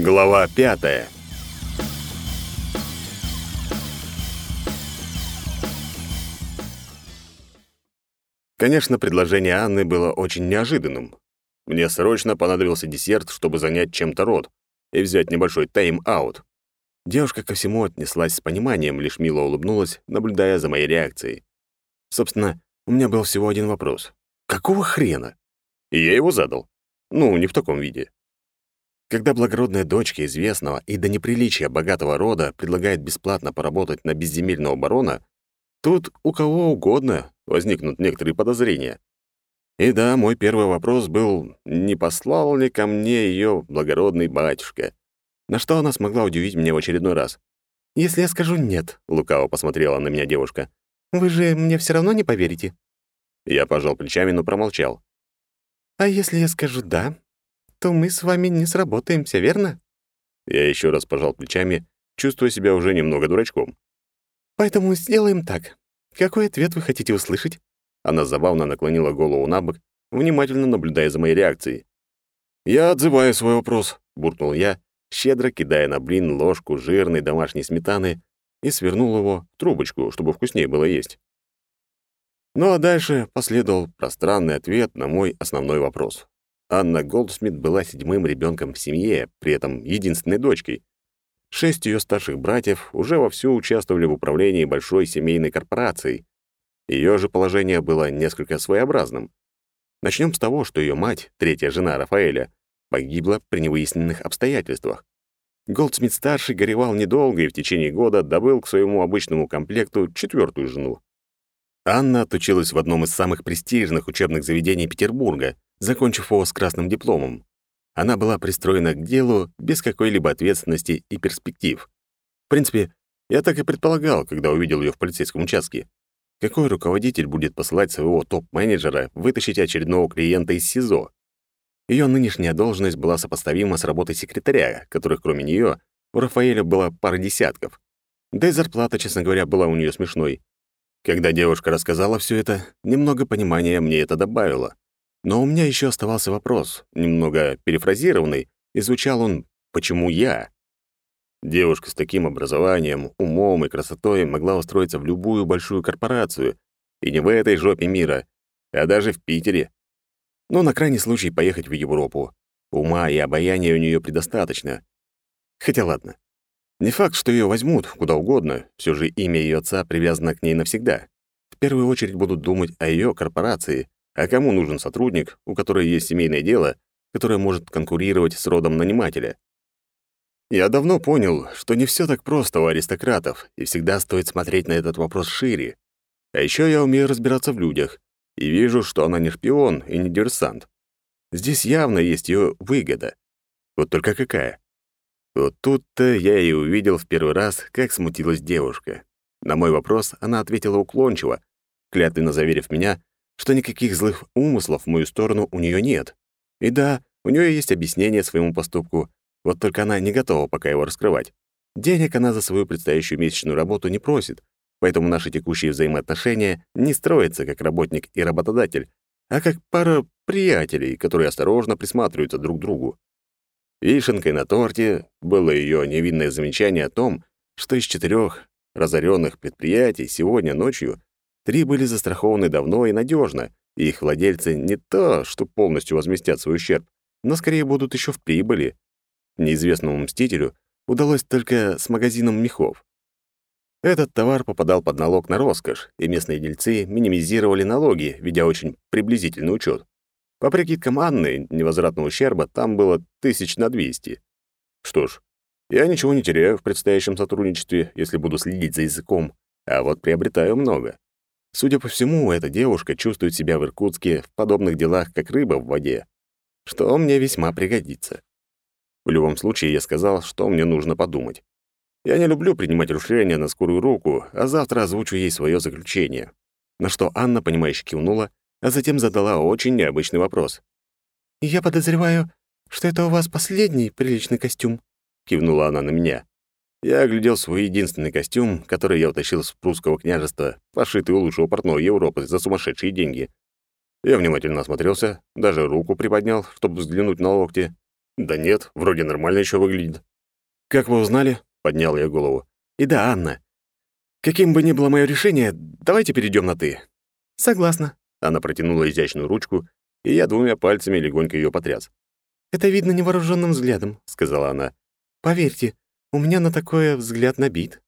Глава пятая. Конечно, предложение Анны было очень неожиданным. Мне срочно понадобился десерт, чтобы занять чем-то рот и взять небольшой тайм-аут. Девушка ко всему отнеслась с пониманием, лишь мило улыбнулась, наблюдая за моей реакцией. Собственно, у меня был всего один вопрос. Какого хрена? И я его задал. Ну, не в таком виде. Когда благородная дочка известного и до неприличия богатого рода предлагает бесплатно поработать на безземельного барона, тут у кого угодно возникнут некоторые подозрения. И да, мой первый вопрос был, не послал ли ко мне ее благородный батюшка, на что она смогла удивить меня в очередной раз. «Если я скажу «нет», — лукаво посмотрела на меня девушка, «вы же мне все равно не поверите?» Я пожал плечами, но промолчал. «А если я скажу «да», то мы с вами не сработаемся, верно?» Я еще раз пожал плечами, чувствуя себя уже немного дурачком. «Поэтому сделаем так. Какой ответ вы хотите услышать?» Она забавно наклонила голову на бок, внимательно наблюдая за моей реакцией. «Я отзываю свой вопрос», — буркнул я, щедро кидая на блин ложку жирной домашней сметаны и свернул его в трубочку, чтобы вкуснее было есть. Ну а дальше последовал пространный ответ на мой основной вопрос. Анна Голдсмит была седьмым ребенком в семье, при этом единственной дочкой. Шесть ее старших братьев уже вовсю участвовали в управлении большой семейной корпорацией. Ее же положение было несколько своеобразным. Начнем с того, что ее мать, третья жена Рафаэля, погибла при невыясненных обстоятельствах. Голдсмит-старший горевал недолго и в течение года добыл к своему обычному комплекту четвертую жену. Анна отучилась в одном из самых престижных учебных заведений Петербурга — закончив его с красным дипломом. Она была пристроена к делу без какой-либо ответственности и перспектив. В принципе, я так и предполагал, когда увидел ее в полицейском участке. Какой руководитель будет посылать своего топ-менеджера вытащить очередного клиента из СИЗО? Ее нынешняя должность была сопоставима с работой секретаря, которых кроме нее у Рафаэля было пара десятков. Да и зарплата, честно говоря, была у нее смешной. Когда девушка рассказала все это, немного понимания мне это добавило. Но у меня еще оставался вопрос, немного перефразированный, и звучал он «Почему я?». Девушка с таким образованием, умом и красотой могла устроиться в любую большую корпорацию, и не в этой жопе мира, а даже в Питере. Но на крайний случай поехать в Европу. Ума и обаяния у нее предостаточно. Хотя ладно. Не факт, что ее возьмут куда угодно, все же имя ее отца привязано к ней навсегда. В первую очередь будут думать о ее корпорации, а кому нужен сотрудник, у которого есть семейное дело, которое может конкурировать с родом нанимателя? Я давно понял, что не все так просто у аристократов, и всегда стоит смотреть на этот вопрос шире. А еще я умею разбираться в людях, и вижу, что она не шпион и не диверсант. Здесь явно есть ее выгода. Вот только какая? Вот тут-то я и увидел в первый раз, как смутилась девушка. На мой вопрос она ответила уклончиво, клятвенно заверив меня, что никаких злых умыслов в мою сторону у нее нет. И да, у нее есть объяснение своему поступку, вот только она не готова пока его раскрывать. Денег она за свою предстоящую месячную работу не просит, поэтому наши текущие взаимоотношения не строятся как работник и работодатель, а как пара приятелей, которые осторожно присматриваются друг к другу. Вишенкой на торте было ее невинное замечание о том, что из четырех разоренных предприятий сегодня ночью Три были застрахованы давно и надежно, и их владельцы не то, что полностью возместят свой ущерб, но скорее будут еще в прибыли. Неизвестному мстителю удалось только с магазином мехов. Этот товар попадал под налог на роскошь, и местные дельцы минимизировали налоги, ведя очень приблизительный учет. По прикидкам Анны, невозвратного ущерба там было тысяч на двести. Что ж, я ничего не теряю в предстоящем сотрудничестве, если буду следить за языком, а вот приобретаю много. Судя по всему, эта девушка чувствует себя в Иркутске в подобных делах, как рыба в воде, что мне весьма пригодится. В любом случае, я сказал, что мне нужно подумать. Я не люблю принимать решения на скорую руку, а завтра озвучу ей свое заключение. На что Анна, понимающе кивнула, а затем задала очень необычный вопрос. «Я подозреваю, что это у вас последний приличный костюм», — кивнула она на меня. Я оглядел свой единственный костюм, который я утащил с прусского княжества, пошитый у лучшего портного Европы за сумасшедшие деньги. Я внимательно осмотрелся, даже руку приподнял, чтобы взглянуть на локти. Да нет, вроде нормально еще выглядит. Как вы узнали? Поднял я голову. И да, Анна. Каким бы ни было мое решение, давайте перейдем на ты. Согласна. Она протянула изящную ручку, и я двумя пальцами легонько ее потряс. Это видно невооруженным взглядом, сказала она. Поверьте, у меня на такое взгляд набит.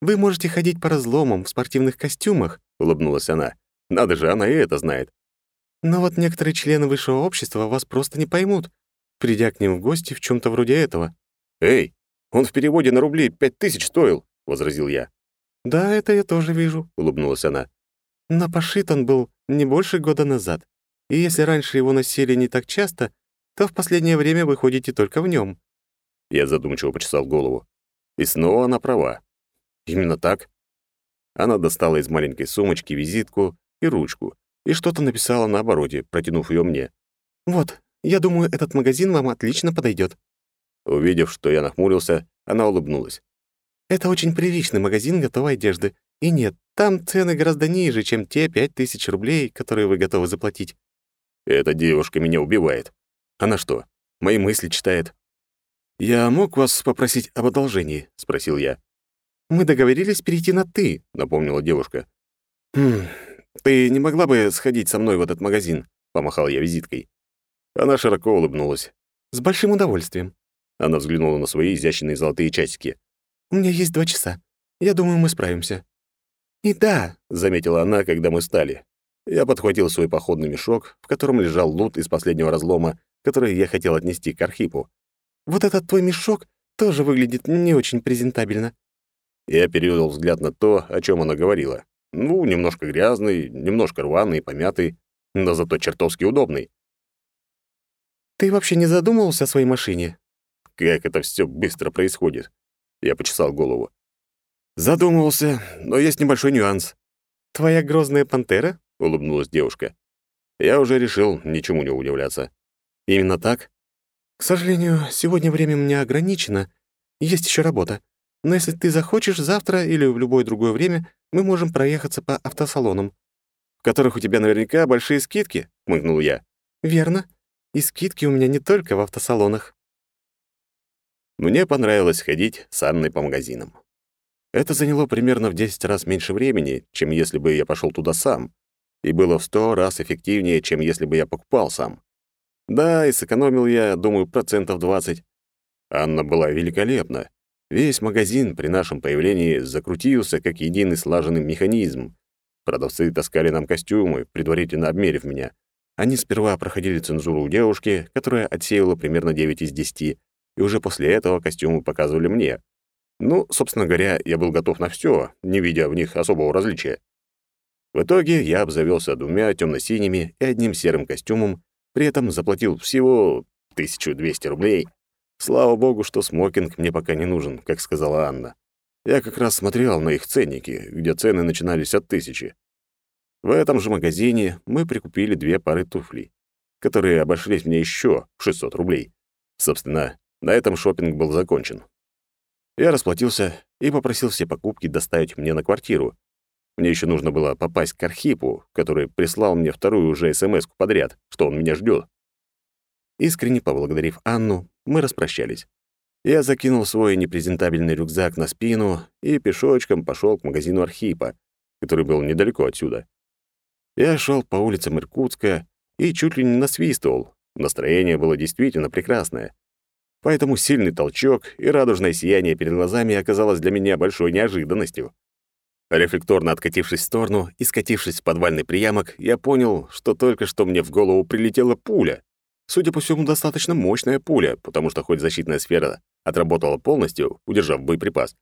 Вы можете ходить по разломам в спортивных костюмах, улыбнулась она. Надо же, она и это знает. Но вот некоторые члены высшего общества вас просто не поймут, придя к ним в гости в чем то вроде этого. Эй, он в переводе на рубли пять тысяч стоил, возразил я. Да, это я тоже вижу, улыбнулась она. Но пошит он был не больше года назад. И если раньше его носили не так часто, то в последнее время вы ходите только в нем. Я задумчиво почесал голову. И снова она права. Именно так. Она достала из маленькой сумочки визитку и ручку и что-то написала на обороте, протянув ее мне. «Вот, я думаю, этот магазин вам отлично подойдет. Увидев, что я нахмурился, она улыбнулась. «Это очень приличный магазин готовой одежды. И нет, там цены гораздо ниже, чем те пять тысяч рублей, которые вы готовы заплатить». «Эта девушка меня убивает. Она что, мои мысли читает?» «Я мог вас попросить об одолжении?» — спросил я. «Мы договорились перейти на «ты», — напомнила девушка. «Хм, ты не могла бы сходить со мной в этот магазин?» — помахал я визиткой. Она широко улыбнулась. «С большим удовольствием». Она взглянула на свои изящные золотые часики. «У меня есть два часа. Я думаю, мы справимся». «И да», — заметила она, когда мы стали. Я подхватил свой походный мешок, в котором лежал лут из последнего разлома, который я хотел отнести к Архипу. «Вот этот твой мешок тоже выглядит не очень презентабельно». Я перевел взгляд на то, о чем она говорила. Ну, немножко грязный, немножко рваный, помятый, но зато чертовски удобный. «Ты вообще не задумывался о своей машине?» Как это все быстро происходит? Я почесал голову. Задумывался, но есть небольшой нюанс. «Твоя грозная пантера?» — улыбнулась девушка. Я уже решил ничему не удивляться. «Именно так?» «К сожалению, сегодня время у меня ограничено. Есть еще работа. Но если ты захочешь, завтра или в любое другое время мы можем проехаться по автосалонам». «В которых у тебя наверняка большие скидки?» — хмыкнул я. «Верно. И скидки у меня не только в автосалонах». Мне понравилось ходить с Анной по магазинам. Это заняло примерно в 10 раз меньше времени, чем если бы я пошел туда сам, и было в 100 раз эффективнее, чем если бы я покупал сам. Да, и сэкономил я, думаю, процентов 20. Анна была великолепна. Весь магазин при нашем появлении закрутился, как единый слаженный механизм. Продавцы таскали нам костюмы, предварительно обмерив меня. Они сперва проходили цензуру у девушки, которая отсеяла примерно 9 из 10, и уже после этого костюмы показывали мне. Ну, собственно говоря, я был готов на все, не видя в них особого различия. В итоге я обзавелся двумя темно-синими и одним серым костюмом, при этом заплатил всего 1200 рублей — Слава богу, что смокинг мне пока не нужен, как сказала Анна. Я как раз смотрел на их ценники, где цены начинались от тысячи. В этом же магазине мы прикупили две пары туфлей, которые обошлись мне еще в 600 рублей. Собственно, на этом шопинг был закончен. Я расплатился и попросил все покупки доставить мне на квартиру. Мне еще нужно было попасть к Архипу, который прислал мне вторую уже смс подряд, что он меня ждет. Искренне поблагодарив Анну, мы распрощались. Я закинул свой непрезентабельный рюкзак на спину и пешочком пошел к магазину Архипа, который был недалеко отсюда. Я шел по улицам Иркутска и чуть ли не насвистывал. Настроение было действительно прекрасное. Поэтому сильный толчок и радужное сияние перед глазами оказалось для меня большой неожиданностью. Рефлекторно откатившись в сторону и скатившись в подвальный приямок, я понял, что только что мне в голову прилетела пуля. Судя по всему, достаточно мощная пуля, потому что хоть защитная сфера отработала полностью, удержав боеприпас,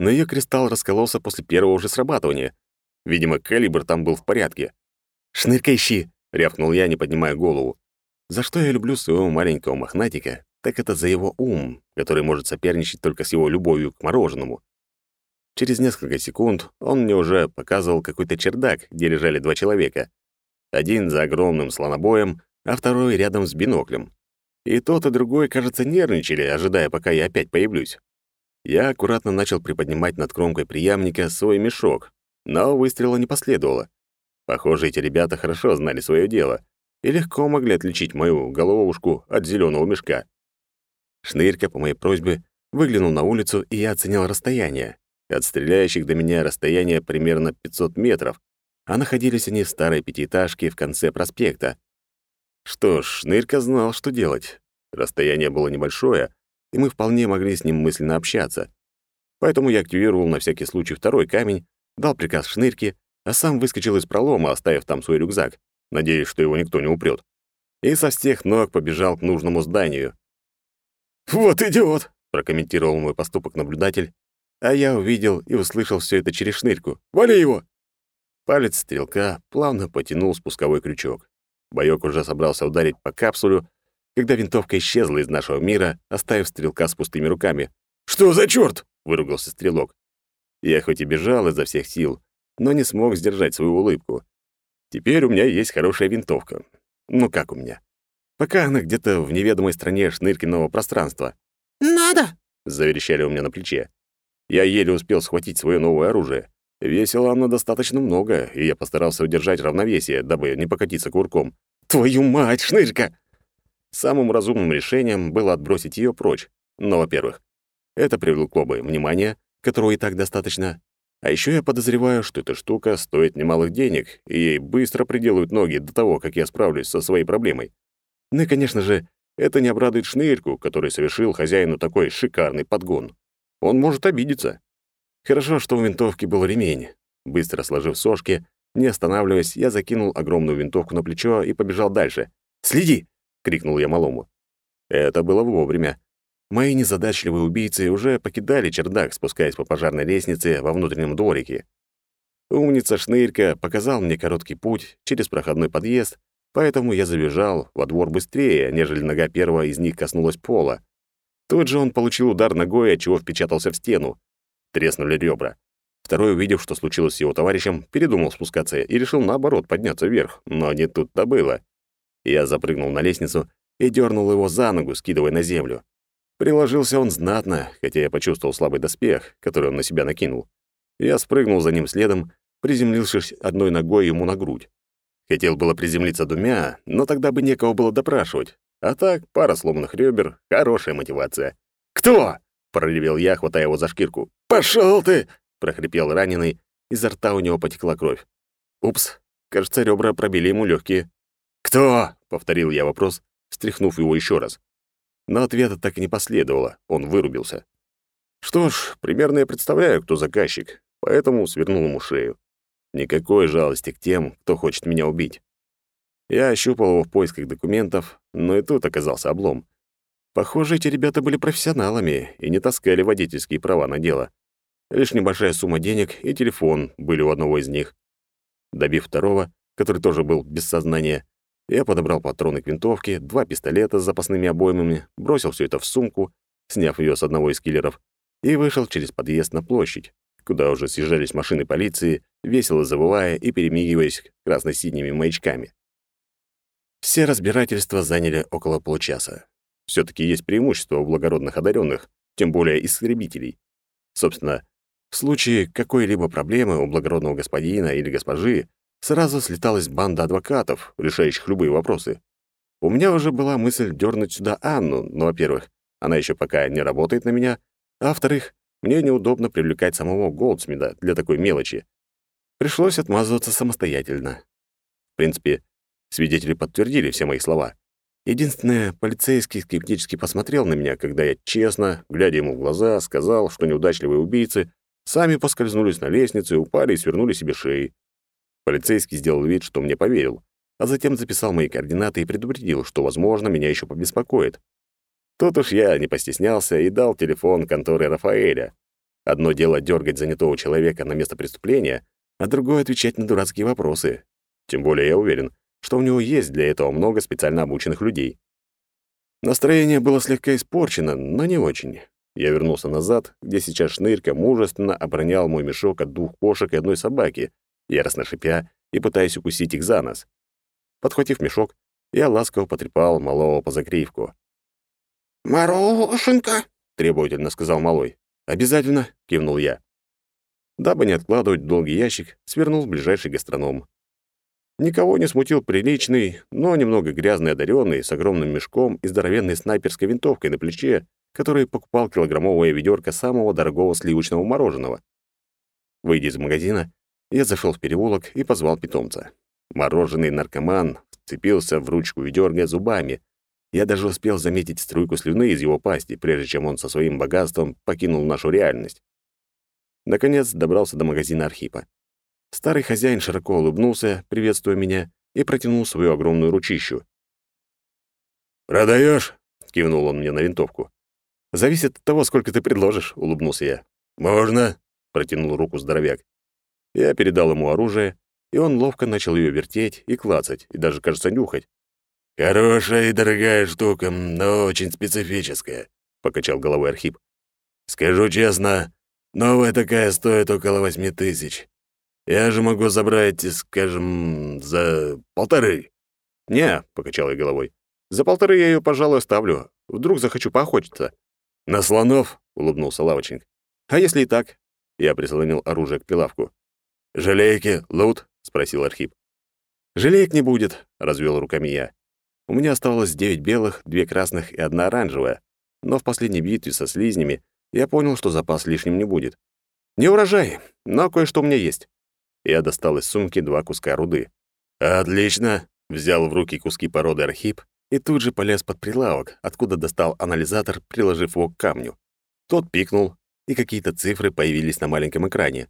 но ее кристалл раскололся после первого же срабатывания. Видимо, калибр там был в порядке. «Шнырька ищи!» — рявкнул я, не поднимая голову. За что я люблю своего маленького мохнатика, так это за его ум, который может соперничать только с его любовью к мороженому. Через несколько секунд он мне уже показывал какой-то чердак, где лежали два человека. Один за огромным слонобоем, а второй рядом с биноклем. И тот, и другой, кажется, нервничали, ожидая, пока я опять появлюсь. Я аккуратно начал приподнимать над кромкой приямника свой мешок, но выстрела не последовало. Похоже, эти ребята хорошо знали свое дело и легко могли отличить мою головушку от зеленого мешка. Шнырька, по моей просьбе, выглянул на улицу, и я оценил расстояние. От стреляющих до меня расстояние примерно 500 метров, а находились они в старой пятиэтажке в конце проспекта. Что ж, Шнырька знал, что делать. Расстояние было небольшое, и мы вполне могли с ним мысленно общаться. Поэтому я активировал на всякий случай второй камень, дал приказ Шнырьке, а сам выскочил из пролома, оставив там свой рюкзак, надеясь, что его никто не упрет, и со всех ног побежал к нужному зданию. «Вот идиот!» — прокомментировал мой поступок наблюдатель, а я увидел и услышал все это через шнырьку. «Вали его!» Палец стрелка плавно потянул спусковой крючок. Боёк уже собрался ударить по капсулю, когда винтовка исчезла из нашего мира, оставив стрелка с пустыми руками. «Что за чёрт?» — выругался стрелок. Я хоть и бежал изо всех сил, но не смог сдержать свою улыбку. Теперь у меня есть хорошая винтовка. Ну как у меня? Пока она где-то в неведомой стране шныркиного пространства. «Надо!» — заверещали у меня на плече. Я еле успел схватить свое новое оружие. Весило оно достаточно много, и я постарался удержать равновесие, дабы не покатиться курком. «Твою мать, шнырька!» Самым разумным решением было отбросить ее прочь. Но, во-первых, это привлекло бы внимание, которого и так достаточно. А еще я подозреваю, что эта штука стоит немалых денег, и ей быстро приделают ноги до того, как я справлюсь со своей проблемой. Ну конечно же, это не обрадует шнырьку, который совершил хозяину такой шикарный подгон. Он может обидеться. Хорошо, что у винтовки был ремень. Быстро сложив сошки, не останавливаясь, я закинул огромную винтовку на плечо и побежал дальше. «Следи!» — крикнул я малому. Это было вовремя. Мои незадачливые убийцы уже покидали чердак, спускаясь по пожарной лестнице во внутреннем дворике. Умница Шнырька показал мне короткий путь через проходной подъезд, поэтому я забежал во двор быстрее, нежели нога первого из них коснулась пола. Тут же он получил удар ногой, от чего впечатался в стену. Треснули ребра. Второй, увидев, что случилось с его товарищем, передумал спускаться и решил, наоборот, подняться вверх, но не тут-то было. Я запрыгнул на лестницу и дернул его за ногу, скидывая на землю. Приложился он знатно, хотя я почувствовал слабый доспех, который он на себя накинул. Я спрыгнул за ним следом, приземлившись одной ногой ему на грудь. Хотел было приземлиться двумя, но тогда бы некого было допрашивать. А так, пара сломанных ребер — хорошая мотивация. «Кто?» — проревел я, хватая его за шкирку. «Пошёл ты!» — прохрипел раненый, изо рта у него потекла кровь. Упс, кажется, ребра пробили ему легкие. «Кто?» — повторил я вопрос, встряхнув его еще раз. Но ответа так и не последовало, он вырубился. Что ж, примерно я представляю, кто заказчик, поэтому свернул ему шею. Никакой жалости к тем, кто хочет меня убить. Я ощупал его в поисках документов, но и тут оказался облом. Похоже, эти ребята были профессионалами и не таскали водительские права на дело. Лишь небольшая сумма денег и телефон были у одного из них. Добив второго, который тоже был без сознания, я подобрал патроны к винтовке, два пистолета с запасными обоймами, бросил все это в сумку, сняв ее с одного из киллеров, и вышел через подъезд на площадь, куда уже съезжались машины полиции, весело завывая и перемигиваясь красно-синими маячками. Все разбирательства заняли около получаса. все таки есть преимущество у благородных одаренных, тем более истребителей. Собственно, в случае какой-либо проблемы у благородного господина или госпожи сразу слеталась банда адвокатов, решающих любые вопросы. У меня уже была мысль дернуть сюда Анну, но, во-первых, она еще пока не работает на меня, а во-вторых, мне неудобно привлекать самого Голдсмида для такой мелочи. Пришлось отмазываться самостоятельно. В принципе, свидетели подтвердили все мои слова. Единственное, полицейский скептически посмотрел на меня, когда я честно, глядя ему в глаза, сказал, что неудачливые убийцы сами поскользнулись на лестнице, упали и свернули себе шеи. Полицейский сделал вид, что мне поверил, а затем записал мои координаты и предупредил, что, возможно, меня еще побеспокоит. Тут уж я не постеснялся и дал телефон конторы Рафаэля. Одно дело дергать занятого человека на место преступления, а другое — отвечать на дурацкие вопросы. Тем более я уверен, что у него есть для этого много специально обученных людей. Настроение было слегка испорчено, но не очень. Я вернулся назад, где сейчас Шнырька мужественно оборонял мой мешок от двух кошек и одной собаки, яростно шипя и пытаясь укусить их за нос. Подхватив мешок, я ласково потрепал малого по загривку. «Морошенька!» — требовательно сказал малой. «Обязательно!» — кивнул я. Дабы не откладывать долгий ящик, свернул в ближайший гастроном. Никого не смутил приличный, но немного грязный одаренный с огромным мешком и здоровенной снайперской винтовкой на плече, который покупал килограммовое ведерко самого дорогого сливочного мороженого. Выйдя из магазина, я зашел в переулок и позвал питомца. Мороженый наркоман вцепился в ручку ведерка зубами. Я даже успел заметить струйку слюны из его пасти, прежде чем он со своим богатством покинул нашу реальность. Наконец добрался до магазина Архипа. Старый хозяин широко улыбнулся, приветствуя меня, и протянул свою огромную ручищу. «Продаешь?» — кивнул он мне на винтовку. «Зависит от того, сколько ты предложишь», — улыбнулся я. «Можно?» — протянул руку здоровяк. Я передал ему оружие, и он ловко начал ее вертеть и клацать, и даже, кажется, нюхать. «Хорошая и дорогая штука, но очень специфическая», — покачал головой Архип. «Скажу честно, новая такая стоит около восьми тысяч. Я же могу забрать, скажем, за полторы». «Не», — покачал я головой. «За полторы я ее, пожалуй, оставлю. Вдруг захочу поохотиться». «На слонов?» — улыбнулся лавочник. «А если и так?» Я прислонил оружие к прилавку. «Желейки, лут?» — спросил Архип. «Желеек не будет», — развел руками я. У меня оставалось девять белых, две красных и одна оранжевая, но в последней битве со слизнями я понял, что запас лишним не будет. Не урожай, но кое-что у меня есть. Я достал из сумки два куска руды. «Отлично!» — взял в руки куски породы Архип и тут же полез под прилавок, откуда достал анализатор, приложив его к камню. Тот пикнул, и какие-то цифры появились на маленьком экране.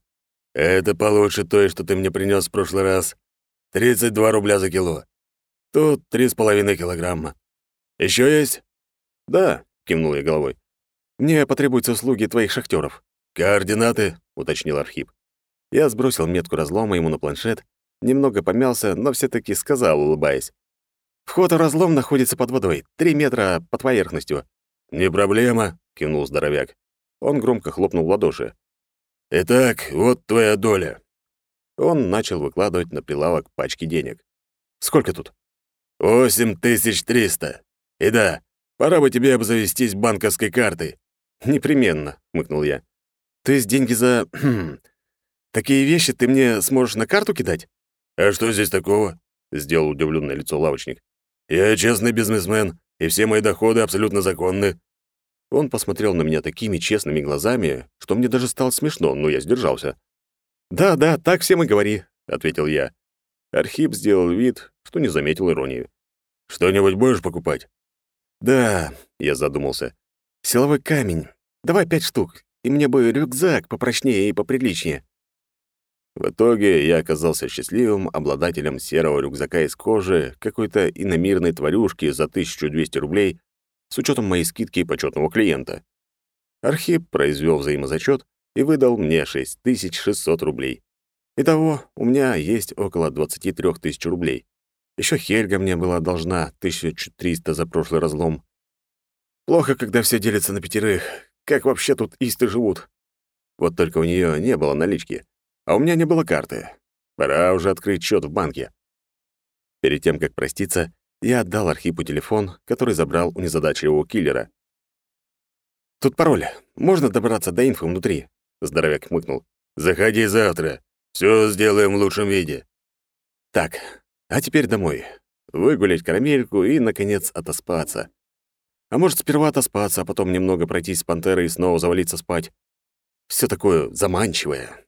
«Это получше той, что ты мне принес в прошлый раз. 32 рубля за кило. Тут три с половиной килограмма. Еще есть?» «Да», — кивнул я головой. «Мне потребуются услуги твоих шахтеров. «Координаты?» — уточнил Архип. Я сбросил метку разлома ему на планшет, немного помялся, но все таки сказал, улыбаясь. «Вход в разлом находится под водой, три метра под поверхностью». «Не проблема», — кивнул здоровяк. Он громко хлопнул в ладоши. «Итак, вот твоя доля». Он начал выкладывать на прилавок пачки денег. «Сколько тут?» «Восемь тысяч триста. И да, пора бы тебе обзавестись банковской картой». «Непременно», — хмыкнул я. «То есть деньги за... Такие вещи ты мне сможешь на карту кидать?» «А что здесь такого?» — сделал удивленное лицо лавочник. «Я честный бизнесмен, и все мои доходы абсолютно законны». Он посмотрел на меня такими честными глазами, что мне даже стало смешно, но я сдержался. «Да, да, так всем и говори», — ответил я. Архип сделал вид, что не заметил иронии. «Что-нибудь будешь покупать?» «Да», — я задумался. «Силовой камень. Давай пять штук, и мне бы рюкзак попрочнее и поприличнее». В итоге я оказался счастливым обладателем серого рюкзака из кожи какой-то иномирной тварюшки за 1200 рублей с учетом моей скидки и почетного клиента. Архип произвел взаимозачет и выдал мне 6600 рублей. Итого, у меня есть около 23 тысяч рублей. Еще Хельга мне была должна 1300 за прошлый разлом. Плохо, когда все делится на пятерых. Как вообще тут исты живут? Вот только у нее не было налички, а у меня не было карты. Пора уже открыть счет в банке. Перед тем, как проститься, я отдал Архипу телефон, который забрал у незадачливого киллера. «Тут пароль. Можно добраться до инфы внутри?» Здоровяк хмыкнул. «Заходи завтра. Все сделаем в лучшем виде». «Так, а теперь домой. Выгулять карамельку и, наконец, отоспаться. А может, сперва отоспаться, а потом немного пройтись с пантерой и снова завалиться спать. Все такое заманчивое,